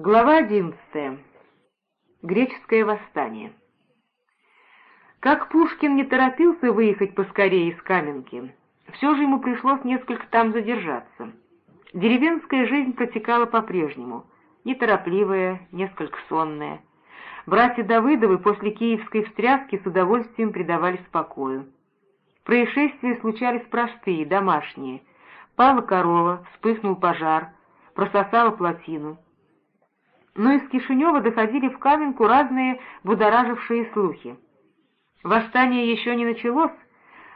Глава одиннадцатая. Греческое восстание. Как Пушкин не торопился выехать поскорее из Каменки, все же ему пришлось несколько там задержаться. Деревенская жизнь протекала по-прежнему, неторопливая, несколько сонная. Братья Давыдовы после киевской встряски с удовольствием предавались покою. Происшествия случались простые, домашние. Пала корова, вспыхнул пожар, прососала плотину — но из Кишинева доходили в Каменку разные будоражившие слухи. Восстание еще не началось,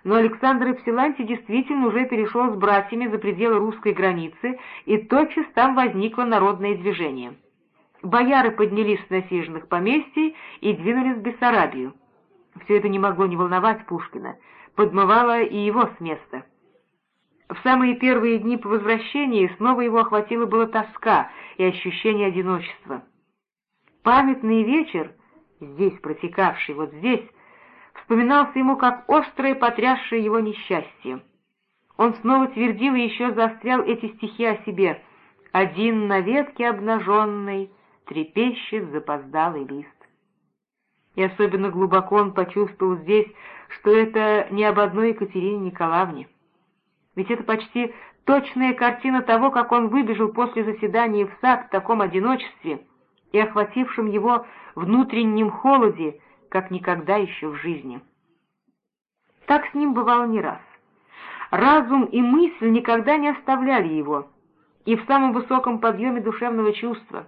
но Александр Эпсиланти действительно уже перешел с братьями за пределы русской границы, и тотчас там возникло народное движение. Бояры поднялись с насиженных поместий и двинулись в Бессарабию. Все это не могло не волновать Пушкина, подмывало и его с места. В самые первые дни по возвращении снова его охватила была тоска и ощущение одиночества. Памятный вечер, здесь протекавший, вот здесь, вспоминался ему как острое, потрясшее его несчастье. Он снова твердил и еще заострял эти стихи о себе. «Один на ветке обнаженный, трепещет запоздалый лист». И особенно глубоко он почувствовал здесь, что это не об одной Екатерине Николаевне. Ведь это почти точная картина того, как он выбежал после заседания в сад в таком одиночестве и охватившем его внутреннем холоде, как никогда еще в жизни. Так с ним бывало не раз. Разум и мысль никогда не оставляли его, и в самом высоком подъеме душевного чувства.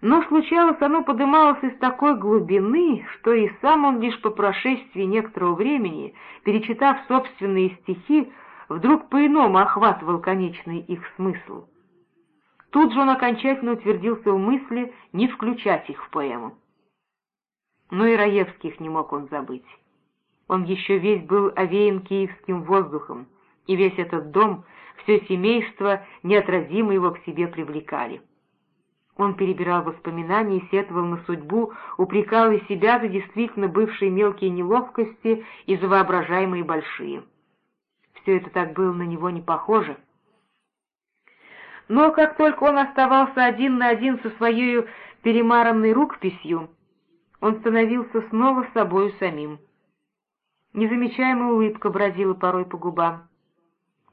Но случалось, оно подымалось из такой глубины, что и сам он лишь по прошествии некоторого времени, перечитав собственные стихи, вдруг по-иному охватывал конечный их смысл. Тут же он окончательно утвердился в мысли не включать их в поэму. Но и Раевских не мог он забыть. Он еще весь был овеян киевским воздухом, и весь этот дом, все семейство неотразимо его к себе привлекали. Он перебирал воспоминания и сетовал на судьбу, упрекал и себя за действительно бывшие мелкие неловкости и за воображаемые большие все это так было на него не похоже. Но как только он оставался один на один со своей перемаранной рукописью, он становился снова собою самим. Незамечаемая улыбка бродила порой по губам.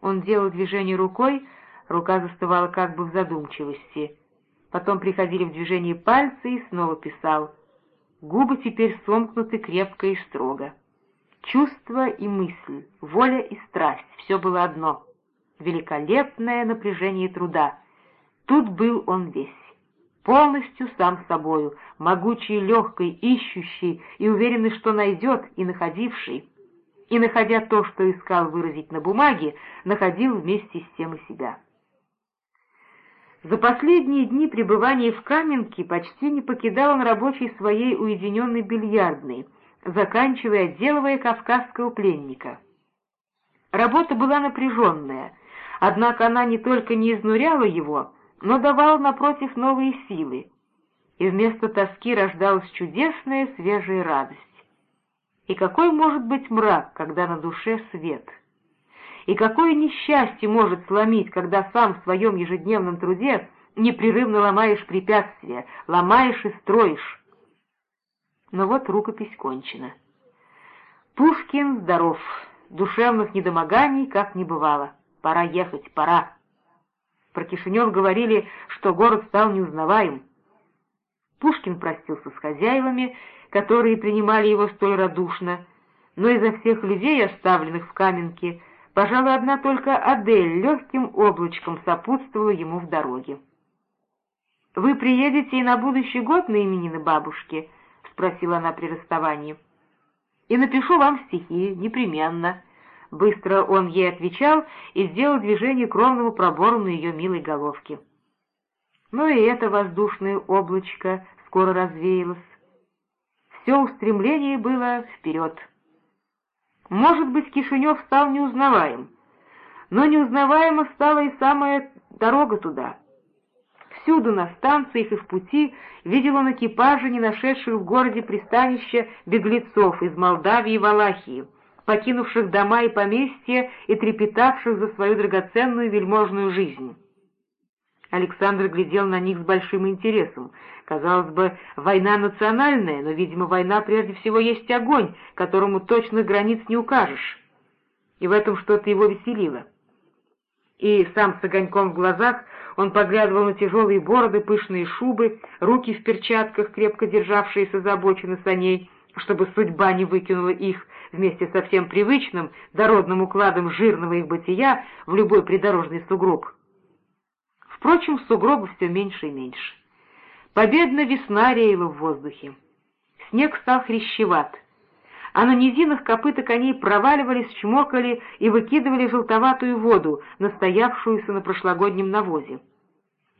Он делал движение рукой, рука застывала как бы в задумчивости. Потом приходили в движение пальцы и снова писал. Губы теперь сомкнуты крепко и строго. Чувство и мысль, воля и страсть — все было одно. Великолепное напряжение труда. Тут был он весь. Полностью сам собою, могучий, легкий, ищущий и уверенный, что найдет, и находивший. И, находя то, что искал выразить на бумаге, находил вместе с тем и себя. За последние дни пребывания в Каменке почти не покидал он рабочей своей уединенной бильярдной — заканчивая отделывая кавказского пленника. Работа была напряженная, однако она не только не изнуряла его, но давала напротив новые силы, и вместо тоски рождалась чудесная свежая радость. И какой может быть мрак, когда на душе свет? И какое несчастье может сломить, когда сам в своем ежедневном труде непрерывно ломаешь препятствия, ломаешь и строишь, но вот рукопись кончена. Пушкин здоров, душевных недомоганий как не бывало. Пора ехать, пора. Про Кишинев говорили, что город стал неузнаваем. Пушкин простился с хозяевами, которые принимали его столь радушно, но изо всех людей, оставленных в Каменке, пожалуй, одна только Адель легким облачком сопутствовала ему в дороге. «Вы приедете и на будущий год на именины бабушки?» — спросила она при расставании. «И напишу вам стихи, непременно». Быстро он ей отвечал и сделал движение к ровному пробору на ее милой головке. Но и это воздушное облачко скоро развеялось. Все устремление было вперед. Может быть, Кишинев стал неузнаваем, но неузнаваема стала и самая дорога туда — Всюду, на станциях и в пути, видел он экипажи, не нашедших в городе пристанища беглецов из Молдавии и Валахии, покинувших дома и поместья и трепетавших за свою драгоценную вельможную жизнь. Александр глядел на них с большим интересом. Казалось бы, война национальная, но, видимо, война прежде всего есть огонь, которому точно границ не укажешь. И в этом что-то его веселило. И сам с огоньком в глазах он поглядывал на тяжелые бороды, пышные шубы, руки в перчатках, крепко державшиеся за обочины саней, чтобы судьба не выкинула их вместе со всем привычным, дородным укладом жирного их бытия в любой придорожный сугроб. Впрочем, сугробов все меньше и меньше. Победно весна реяла в воздухе. Снег стал хрящеват, а на низинах копыта коней проваливались, чмокали и выкидывали желтоватую воду, настоявшуюся на прошлогоднем навозе.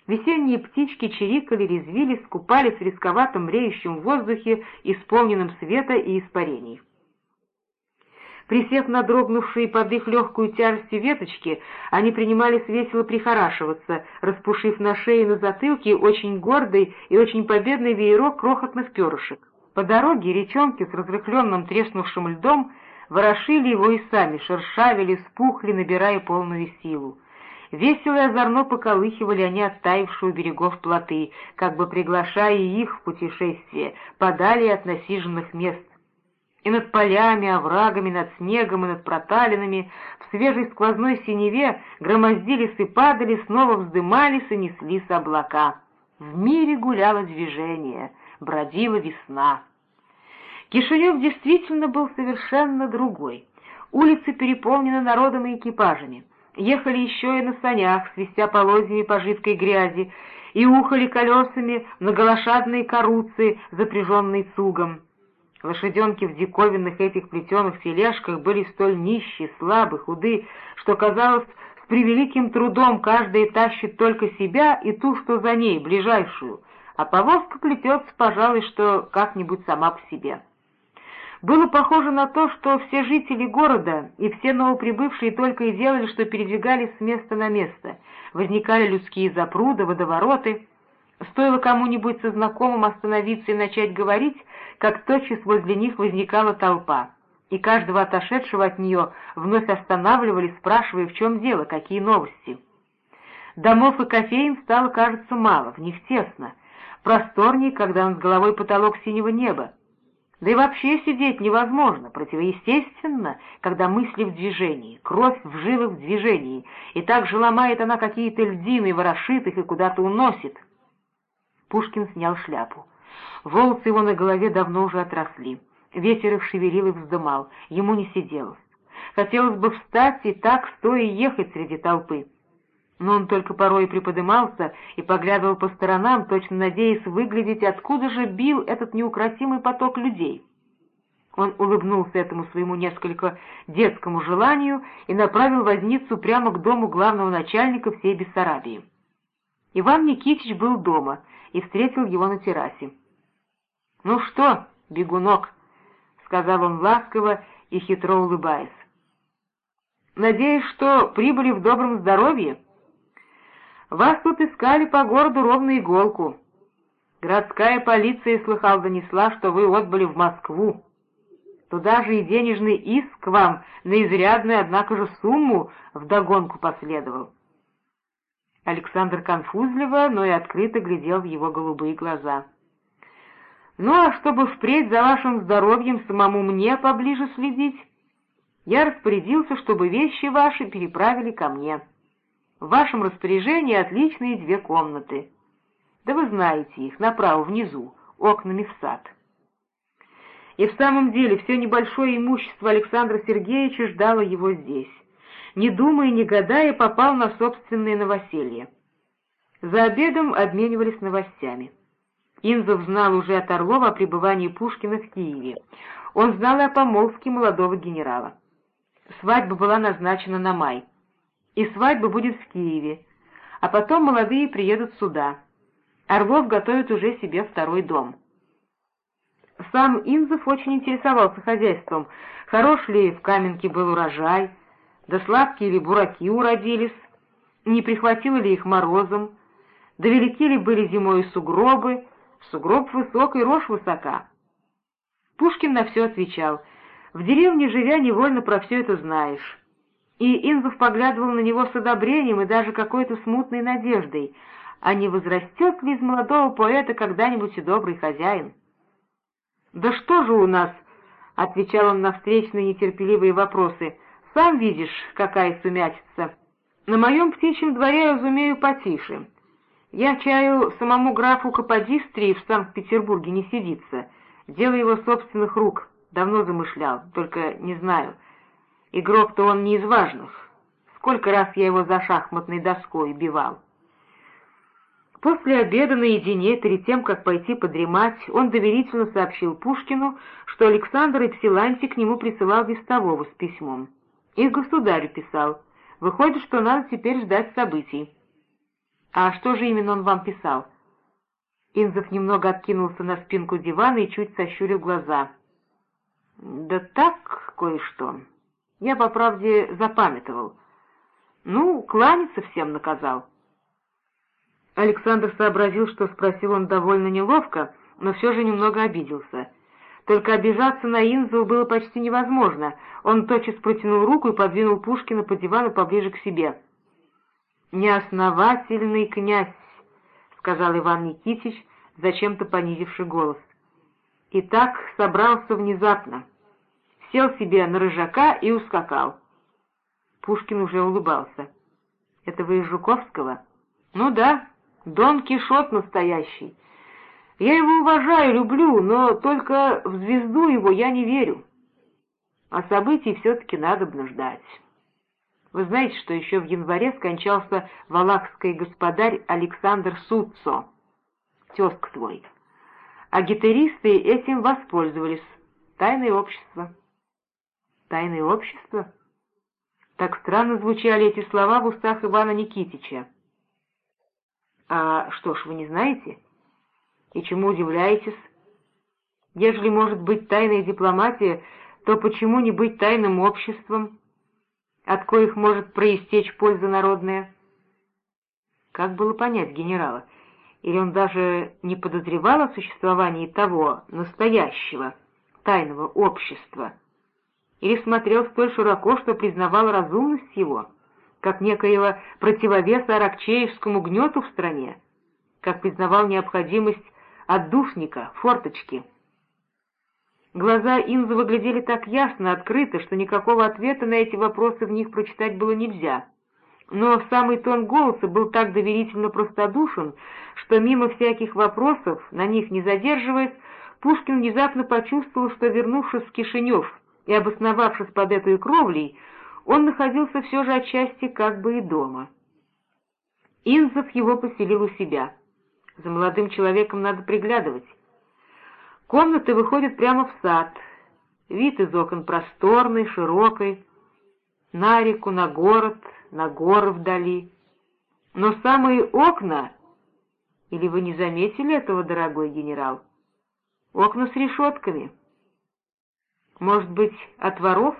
Весенние птички чирикали, резвились, купались в рисковатом реющем воздухе, исполненном света и испарений. Присев на дрогнувшие под их легкую тяжестью веточки, они принимались весело прихорашиваться, распушив на шее и на затылке очень гордый и очень победный веерок крохотных перышек. По дороге речонки с разрыхленным треснувшим льдом ворошили его и сами, шершавили, спухли, набирая полную силу. Весело и озорно поколыхивали они оттаившую берегов плоты, как бы приглашая их в путешествие, подали от насиженных мест, и над полями, оврагами, над снегом и над проталинами в свежей сквозной синеве громоздились и падали, снова вздымались и неслись облака. В мире гуляло движение, бродила весна. Кишинев действительно был совершенно другой. Улицы переполнены народом и экипажами. Ехали еще и на санях, свистя полозьями по жидкой грязи, и ухали колесами на голошадные каруцы, запряженные цугом. Лошаденки в диковинных этих плетеных тележках были столь нищие, слабы, худы, что, казалось, с превеликим трудом каждая тащит только себя и ту, что за ней, ближайшую, а повозка плетется, пожалуй, что как-нибудь сама по себе. Было похоже на то, что все жители города и все новоприбывшие только и делали, что передвигались с места на место. Возникали людские запруды, водовороты. Стоило кому-нибудь со знакомым остановиться и начать говорить, как тотчас возле них возникала толпа, и каждого отошедшего от нее вновь останавливали, спрашивая, в чем дело, какие новости. Домов и кофеин стало, кажется, мало, в них тесно, просторнее, когда над головой потолок синего неба. Да и вообще сидеть невозможно, противоестественно, когда мысли в движении, кровь в жилах в движении, и так же ломает она какие-то льдины, ворошит их и куда-то уносит. Пушкин снял шляпу. Волосы его на голове давно уже отросли. Ветер их шевелил и вздымал, ему не сиделось. Хотелось бы встать и так, стоя, ехать среди толпы. Но он только порой приподымался и поглядывал по сторонам, точно надеясь выглядеть, откуда же бил этот неукротимый поток людей. Он улыбнулся этому своему несколько детскому желанию и направил возницу прямо к дому главного начальника всей Бессарабии. Иван Никитич был дома и встретил его на террасе. «Ну что, бегунок?» — сказал он ласково и хитро улыбаясь. «Надеюсь, что прибыли в добром здоровье? Вас тут искали по городу ровно иголку. Городская полиция, слыхал, донесла, что вы отбыли в Москву. Туда же и денежный иск вам на изрядную, однако же, сумму вдогонку последовал». Александр конфузливо, но и открыто глядел в его голубые глаза. Ну а чтобы впредь за вашим здоровьем самому мне поближе следить, я распорядился, чтобы вещи ваши переправили ко мне. В вашем распоряжении отличные две комнаты. Да вы знаете их, направо, внизу, окнами в сад. И в самом деле все небольшое имущество Александра Сергеевича ждало его здесь. Не думая, не гадая, попал на собственное новоселье. За обедом обменивались новостями. Инзов знал уже от Орлова о пребывании Пушкина в Киеве. Он знал и о помолвке молодого генерала. Свадьба была назначена на май. И свадьба будет в Киеве. А потом молодые приедут сюда. Орлов готовит уже себе второй дом. Сам Инзов очень интересовался хозяйством. Хорош ли в Каменке был урожай, да сладкие ли бураки уродились, не прихватило ли их морозом, да велики ли были зимой сугробы, Сугроб высок и рожь высока. Пушкин на все отвечал. В деревне, живя, невольно про все это знаешь. И Инзов поглядывал на него с одобрением и даже какой-то смутной надеждой, а не возрастет ли из молодого поэта когда-нибудь и добрый хозяин? «Да что же у нас?» — отвечал он на встречные нетерпеливые вопросы. «Сам видишь, какая сумятица. На моем птичьем дворе я разумею потише. Я чаю самому графу Каподистрии в Санкт-Петербурге не сидится. Дело его собственных рук. Давно замышлял, только не знаю. Игрок-то он не из важных. Сколько раз я его за шахматной доской бивал». После обеда наедине, перед тем, как пойти подремать, он доверительно сообщил Пушкину, что Александр Эпсиланти к нему присылал вестового с письмом. И государю писал. Выходит, что надо теперь ждать событий. «А что же именно он вам писал?» Инзов немного откинулся на спинку дивана и чуть сощурил глаза. «Да так, кое-что. Я, по правде, запамятовал. Ну, кланяться всем наказал». Александр сообразил, что спросил он довольно неловко, но все же немного обиделся. Только обижаться на Инзу было почти невозможно. Он тотчас протянул руку и подвинул Пушкина по дивану поближе к себе. «Неосновательный князь», — сказал Иван Никитич, зачем-то понизивший голос. И так собрался внезапно. Сел себе на рыжака и ускакал. Пушкин уже улыбался. «Это вы из Жуковского?» «Ну да, Дон Кишот настоящий. Я его уважаю, люблю, но только в звезду его я не верю. А событий все-таки надо ждать. Вы знаете, что еще в январе скончался валахский господарь Александр Суццо, тезк твой. А гитаристы этим воспользовались. Тайное общество. Тайное общество? Так странно звучали эти слова в устах Ивана Никитича. А что ж, вы не знаете? И чему удивляетесь? Ежели может быть тайная дипломатия, то почему не быть тайным обществом, от коих может проистечь польза народная? Как было понять генерала? Или он даже не подозревал о существовании того настоящего тайного общества? Или смотрел столь широко, что признавал разумность его? — как некоего противовеса аракчеевскому гнету в стране, как признавал необходимость отдушника, форточки. Глаза Инзы выглядели так ясно, открыто, что никакого ответа на эти вопросы в них прочитать было нельзя. Но самый тон голоса был так доверительно простодушен, что мимо всяких вопросов, на них не задерживаясь, Пушкин внезапно почувствовал, что, вернувшись в Кишинев и обосновавшись под этой кровлей, он находился все же отчасти как бы и дома. Инзов его поселил у себя. За молодым человеком надо приглядывать. Комната выходит прямо в сад. Вид из окон просторный, широкий, на реку, на город, на горы вдали. Но самые окна... Или вы не заметили этого, дорогой генерал? Окна с решетками. Может быть, от воров?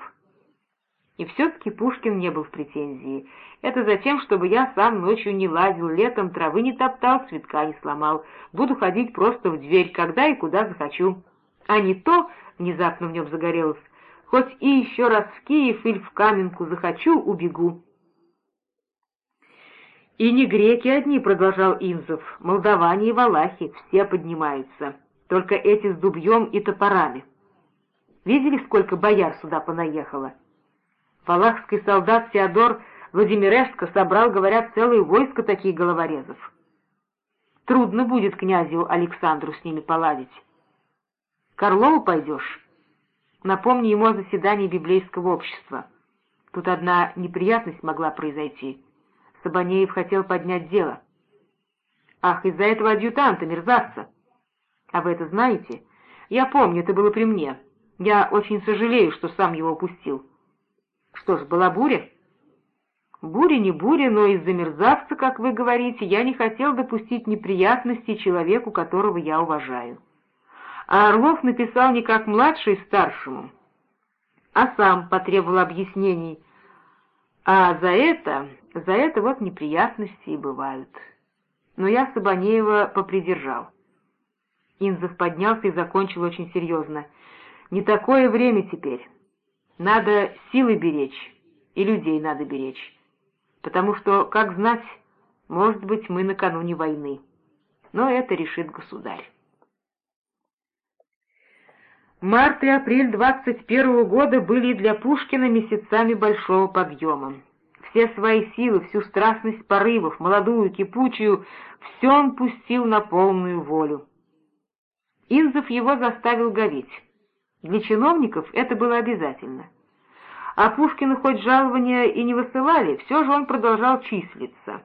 И все-таки Пушкин не был в претензии. Это за тем, чтобы я сам ночью не лазил, летом травы не топтал, цветка не сломал. Буду ходить просто в дверь, когда и куда захочу. А не то, внезапно в нем загорелось, хоть и еще раз в Киев или в Каменку захочу, убегу. «И не греки одни», — продолжал Инзов, — «молдаване и валахи, все поднимаются, только эти с дубьем и топорами. Видели, сколько бояр сюда понаехало?» Валахский солдат Теодор Владимиревско собрал, говорят, целое войско таких головорезов. Трудно будет князю Александру с ними поладить. Карлову пойдешь? Напомни ему о заседании библейского общества. Тут одна неприятность могла произойти. Сабанеев хотел поднять дело. Ах, из-за этого адъютанта, мерзавца! А вы это знаете? Я помню, это было при мне. Я очень сожалею, что сам его упустил. Что ж, была буря? Буря не буря, но из-за мерзавца, как вы говорите, я не хотел допустить неприятностей человеку, которого я уважаю. А Орлов написал не как младший старшему, а сам потребовал объяснений. А за это, за это вот неприятности и бывают. Но я Сабанеева попридержал. Инзов поднялся и закончил очень серьезно. «Не такое время теперь. Надо силы беречь, и людей надо беречь, потому что, как знать, Может быть, мы накануне войны. Но это решит государь. Март и апрель 21 года были для Пушкина месяцами большого подъема. Все свои силы, всю страстность порывов, молодую, кипучую, все он пустил на полную волю. Инзов его заставил гореть. Для чиновников это было обязательно. А Пушкину хоть жалования и не высылали, все же он продолжал числиться.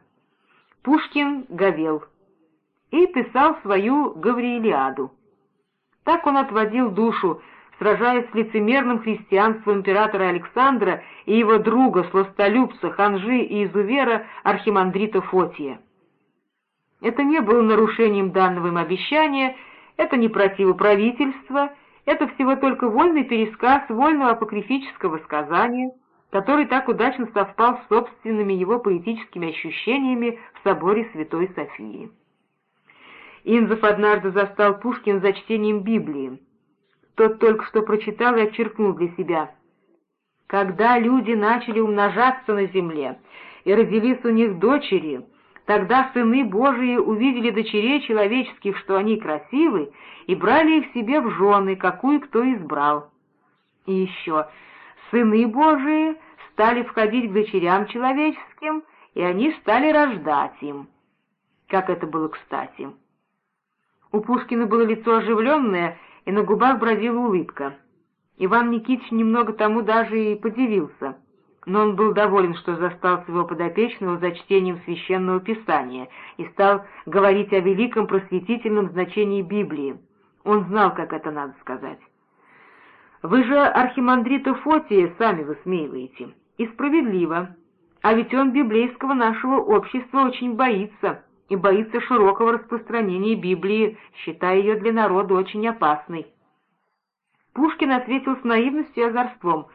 Пушкин говел и писал свою «Гавриилиаду». Так он отводил душу, сражаясь с лицемерным христианством императора Александра и его друга, сластолюбца, ханжи и изувера архимандрита Фотия. Это не было нарушением данного им обещания, это не противоправительство, это всего только вольный пересказ вольного апокрифического сказания, который так удачно совпал с собственными его поэтическими ощущениями в соборе Святой Софии. Инзов однажды застал Пушкин за чтением Библии. Тот только что прочитал и отчеркнул для себя. Когда люди начали умножаться на земле, и родились у них дочери, тогда сыны Божии увидели дочерей человеческих, что они красивы, и брали их себе в жены, какую кто избрал. И еще, сыны Божии стали входить к дочерям человеческим, и они стали рождать им. Как это было кстати. У Пушкина было лицо оживленное, и на губах бродила улыбка. Иван Никитич немного тому даже и подивился, но он был доволен, что застал своего подопечного за чтением священного писания и стал говорить о великом просветительном значении Библии. Он знал, как это надо сказать. «Вы же архимандрита Фотия сами высмеиваете, и справедливо, а ведь он библейского нашего общества очень боится» и боится широкого распространения Библии, считая ее для народа очень опасной. Пушкин ответил с наивностью и озорством.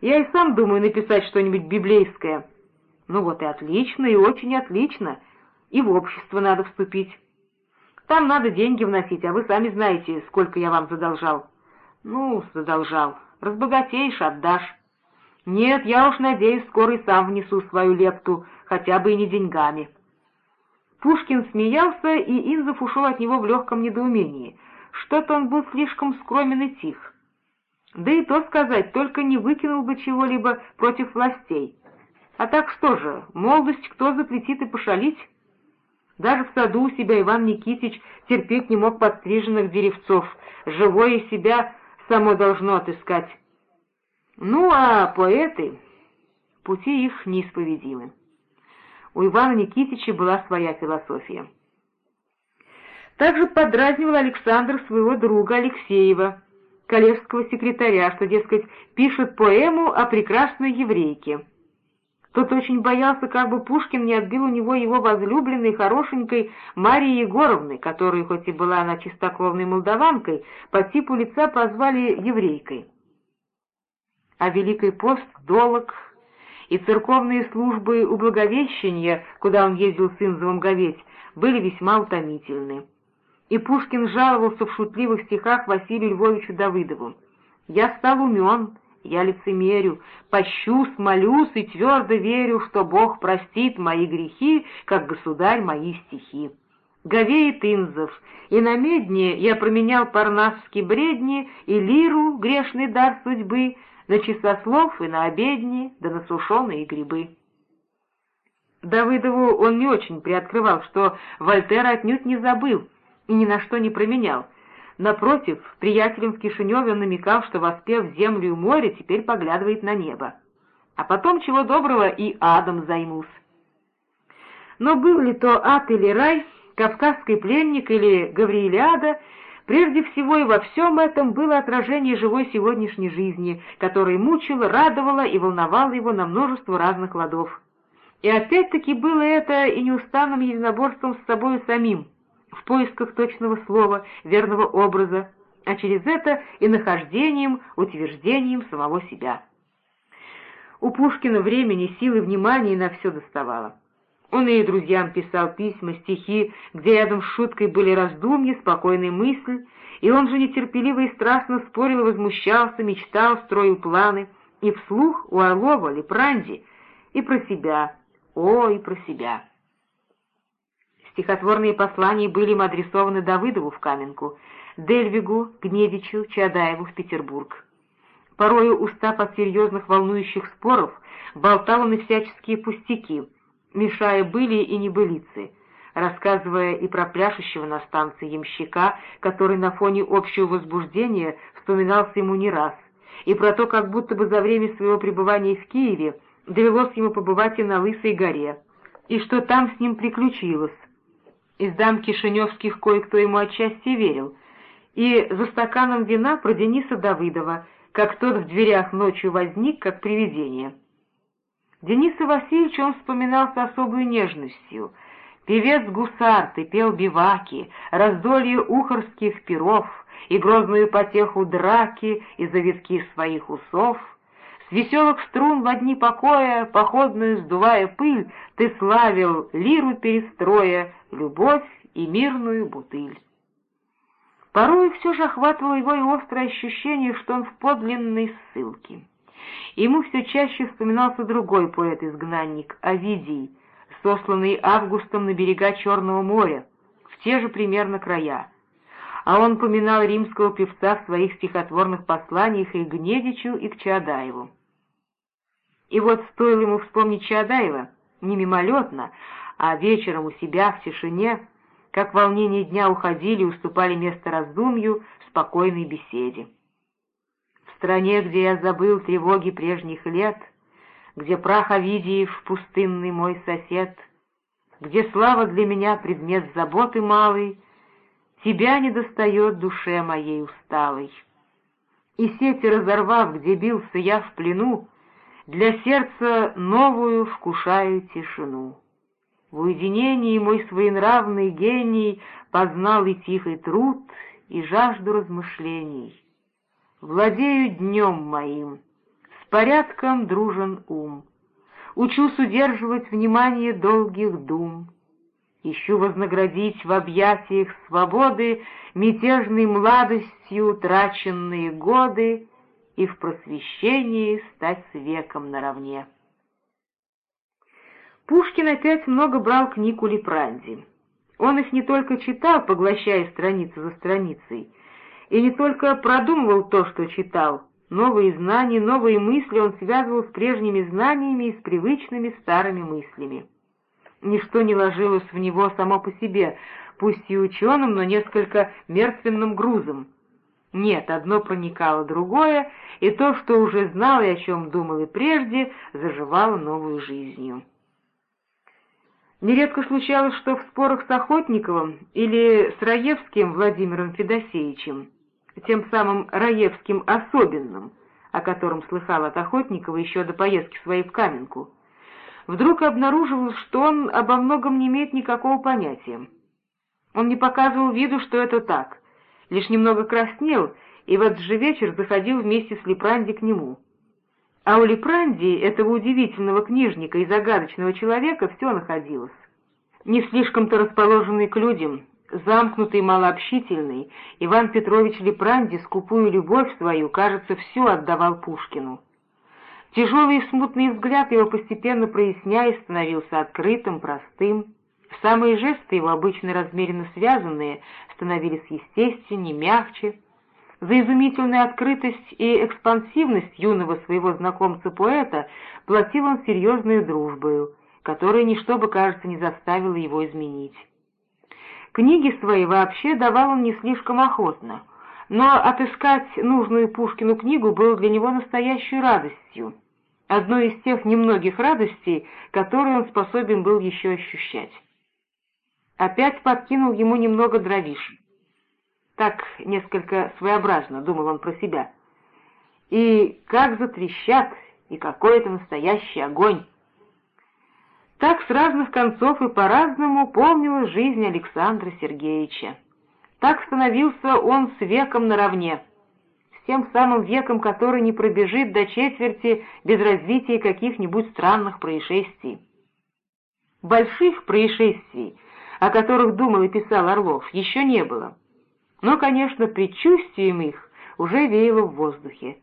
«Я и сам думаю написать что-нибудь библейское». «Ну вот и отлично, и очень отлично. И в общество надо вступить. Там надо деньги вносить, а вы сами знаете, сколько я вам задолжал». «Ну, задолжал. Разбогатеешь, отдашь». «Нет, я уж надеюсь, скоро и сам внесу свою лепту, хотя бы и не деньгами». Пушкин смеялся, и Инзов ушел от него в легком недоумении. Что-то он был слишком скромен и тих. Да и то сказать, только не выкинул бы чего-либо против властей. А так что же, молодость кто запретит и пошалить? Даже в саду у себя Иван Никитич терпеть не мог подстриженных деревцов, живое себя само должно отыскать. Ну, а поэты, пути их неисповедимы у Ивана Никитича была своя философия. Также подразнивал Александр своего друга Алексеева, коллежского секретаря, что, дескать, пишет поэму о прекрасной еврейке. Тот очень боялся, как бы Пушкин не отбил у него его возлюбленной, хорошенькой Марии Егоровны, которую, хоть и была она чистокровной молдаванкой, по типу лица позвали еврейкой. А Великий пост, долог, и церковные службы у Благовещения, куда он ездил с Инзовым говеть, были весьма утомительны. И Пушкин жаловался в шутливых стихах Василию Львовичу Давыдову. «Я стал умен, я лицемерю, пощусь, молюсь и твердо верю, что Бог простит мои грехи, как государь мои стихи». Говеет Инзов, и на медне я променял парнасские бредни и лиру, грешный дар судьбы, на часослов и на обедни, да на сушеные грибы. Давыдову он не очень приоткрывал, что Вольтера отнюдь не забыл и ни на что не променял. Напротив, приятелям в Кишиневе намекал, что, воспев землю и море, теперь поглядывает на небо. А потом, чего доброго, и адом займусь. Но был ли то ад или рай, кавказский пленник или Гавриилиада — Прежде всего и во всем этом было отражение живой сегодняшней жизни, которая мучила, радовала и волновала его на множество разных ладов. И опять-таки было это и неустанным единоборством с собой самим, в поисках точного слова, верного образа, а через это и нахождением, утверждением самого себя. У Пушкина времени, силы, внимания на все доставало. Он и друзьям писал письма, стихи, где рядом с шуткой были раздумья, спокойные мысли, и он же нетерпеливо и страстно спорил возмущался, мечтал, строил планы, и вслух у Орлова, Лепранди, и про себя, о, и про себя. Стихотворные послания были им адресованы Давыдову в Каменку, Дельвигу, Гневичу, Чадаеву в Петербург. Порою, устав от серьезных волнующих споров, болтал он и всяческие пустяки, мешая были и небылицы, рассказывая и про пляшущего на станции ямщика, который на фоне общего возбуждения вспоминался ему не раз, и про то, как будто бы за время своего пребывания в Киеве довелось ему побывать и на Лысой горе, и что там с ним приключилось. Из дам Кишиневских кое-кто ему отчасти верил, и за стаканом вина про Дениса Давыдова, как тот в дверях ночью возник, как привидение. Дениса Васильевича он вспоминал с особой нежностью. Певец гусарты пел биваки, раздолье ухорских перов и грозную потеху драки и завитки своих усов — с веселых струн в одни покоя, походную сдувая пыль, Ты славил лиру перестроя, любовь и мирную бутыль. Порой все же охватывало его и острое ощущение, что он в подлинной ссылке. Ему все чаще вспоминался другой поэт-изгнанник, Овидий, сосланный Августом на берега Черного моря, в те же примерно края. А он поминал римского певца в своих стихотворных посланиях и к Гнедичу, и к Чаадаеву. И вот стоило ему вспомнить Чадаева, не мимолетно, а вечером у себя в тишине, как волнения дня уходили и уступали место раздумью, спокойной беседе. В стране, где я забыл тревоги прежних лет, где прах Овидиев пустынный мой сосед, где слава для меня предмет заботы малый, тебя не достает душе моей усталой. И сети разорвав, где бился я в плену, для сердца новую вкушаю тишину. В уединении мой своенравный гений Познал и тихий труд, и жажду размышлений. Владею днем моим, с порядком дружен ум, Учусь удерживать внимание долгих дум, Ищу вознаградить в объятиях свободы Мятежной младостью траченные годы и в просвещении стать с веком наравне. Пушкин опять много брал книг у Лепранди. Он их не только читал, поглощая страницу за страницей, и не только продумывал то, что читал, новые знания, новые мысли он связывал с прежними знаниями и с привычными старыми мыслями. Ничто не ложилось в него само по себе, пусть и ученым, но несколько мертвенным грузом. Нет, одно проникало другое, и то, что уже знал и о чем думал и прежде, заживало новую жизнью. Нередко случалось, что в спорах с Охотниковым или с Раевским Владимиром Федосеевичем, тем самым Раевским особенным, о котором слыхал от Охотникова еще до поездки своей в Каменку, вдруг обнаруживалось, что он обо многом не имеет никакого понятия. Он не показывал виду, что это так, лишь немного краснел и в этот же вечер заходил вместе с Лепранди к нему. А у Лепранди, этого удивительного книжника и загадочного человека, все находилось. Не слишком-то расположенный к людям, замкнутый и малообщительный, Иван Петрович Лепранди скупую любовь свою, кажется, всю отдавал Пушкину. Тяжелый и смутный взгляд его постепенно проясняясь становился открытым, простым. Самые жесты его, обычно размеренно связанные, становились естественнее, мягче, за изумительную открытость и экспансивность юного своего знакомца-поэта платил он серьезную дружбою, которая ничто бы, кажется, не заставило его изменить. Книги свои вообще давал он не слишком охотно, но отыскать нужную Пушкину книгу было для него настоящей радостью, одной из тех немногих радостей, которые он способен был еще ощущать. Опять подкинул ему немного дровишек. Так несколько своеобразно думал он про себя. И как затрещат, и какой это настоящий огонь! Так с разных концов и по-разному помнилась жизнь Александра Сергеевича. Так становился он с веком наравне, с тем самым веком, который не пробежит до четверти без развития каких-нибудь странных происшествий. Больших происшествий, о которых думал и писал Орлов, еще не было но, конечно, предчувствием их уже веяло в воздухе.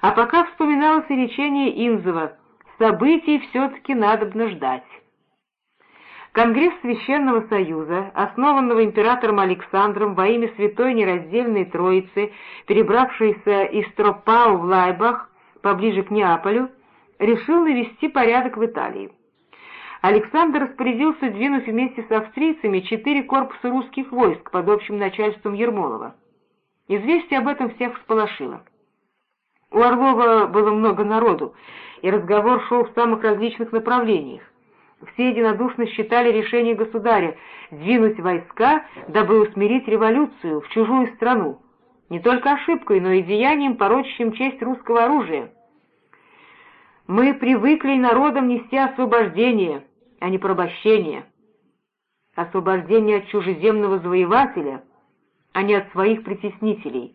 А пока вспоминалось и речение Инзова «событий все-таки надобно ждать». Конгресс Священного Союза, основанного императором Александром во имя Святой Нераздельной Троицы, перебравшийся из Тропау в Лайбах, поближе к Неаполю, решил навести порядок в Италии. Александр распорядился двинуть вместе с австрийцами четыре корпуса русских войск под общим начальством Ермолова. Известие об этом всех всполошило. У Орлова было много народу, и разговор шел в самых различных направлениях. Все единодушно считали решение государя двинуть войска, дабы усмирить революцию в чужую страну, не только ошибкой, но и деянием, порочащим честь русского оружия. Мы привыкли народом нести освобождение, а не порабощение. Освобождение от чужеземного завоевателя, а не от своих притеснителей,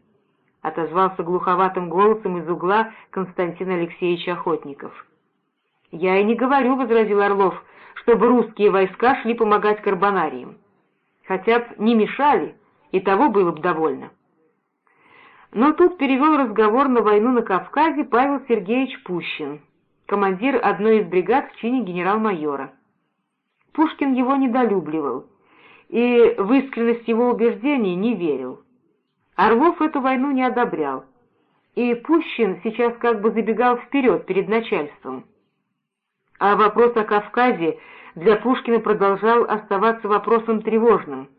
отозвался глуховатым голосом из угла Константин Алексеевич Охотников. «Я и не говорю», — возразил Орлов, — «чтобы русские войска шли помогать карбонариям. Хотя б не мешали, и того было бы довольно». Но тут перевел разговор на войну на Кавказе Павел Сергеевич Пущин, командир одной из бригад в чине генерал-майора. Пушкин его недолюбливал и в искренность его убеждений не верил. Орлов эту войну не одобрял, и Пущин сейчас как бы забегал вперед перед начальством. А вопрос о Кавказе для Пушкина продолжал оставаться вопросом тревожным.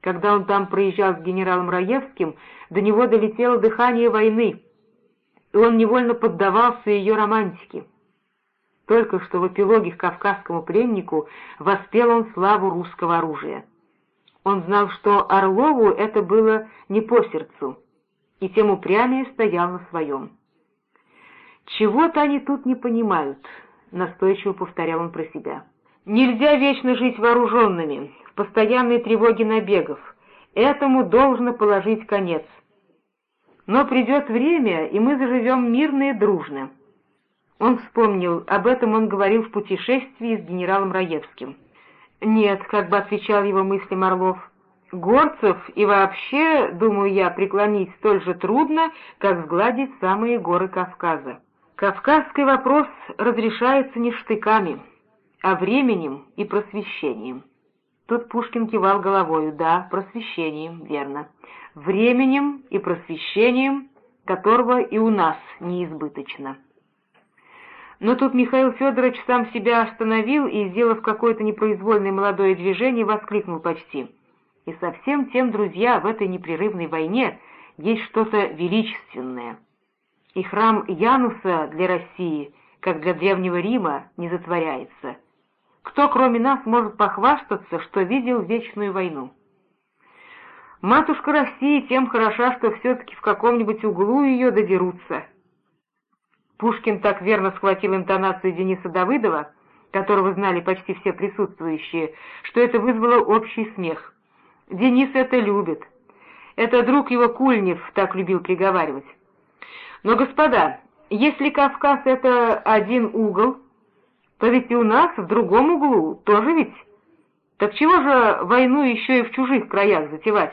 Когда он там проезжал с генералом Раевским, до него долетело дыхание войны, и он невольно поддавался ее романтике. Только что в эпилоге к кавказскому пленнику воспел он славу русского оружия. Он знал, что Орлову это было не по сердцу, и тем упрямее стоял на своем. «Чего-то они тут не понимают», — настойчиво повторял он про себя. «Нельзя вечно жить вооруженными, в постоянной тревоге набегов. Этому должно положить конец. Но придет время, и мы заживем мирно и дружно». Он вспомнил, об этом он говорил в путешествии с генералом Раевским. «Нет», — как бы отвечал его мыслям Орлов, — «горцев и вообще, думаю я, преклонить столь же трудно, как сгладить самые горы Кавказа. Кавказский вопрос разрешается не штыками, а временем и просвещением». Тут Пушкин кивал головою, да, просвещением, верно. Временем и просвещением, которого и у нас неизбыточно. Но тут Михаил Федорович сам себя остановил и, сделав какое-то непроизвольное молодое движение, воскликнул почти. И совсем тем, друзья, в этой непрерывной войне есть что-то величественное. И храм Януса для России, как для Древнего Рима, не затворяется. Кто, кроме нас, может похвастаться, что видел вечную войну? Матушка России тем хороша, что все-таки в каком-нибудь углу ее додерутся. Пушкин так верно схватил интонацию Дениса Давыдова, которого знали почти все присутствующие, что это вызвало общий смех. Денис это любит. Это друг его Кульнев так любил приговаривать. Но, господа, если Кавказ — это один угол, то ведь и у нас в другом углу тоже ведь. Так чего же войну еще и в чужих краях затевать?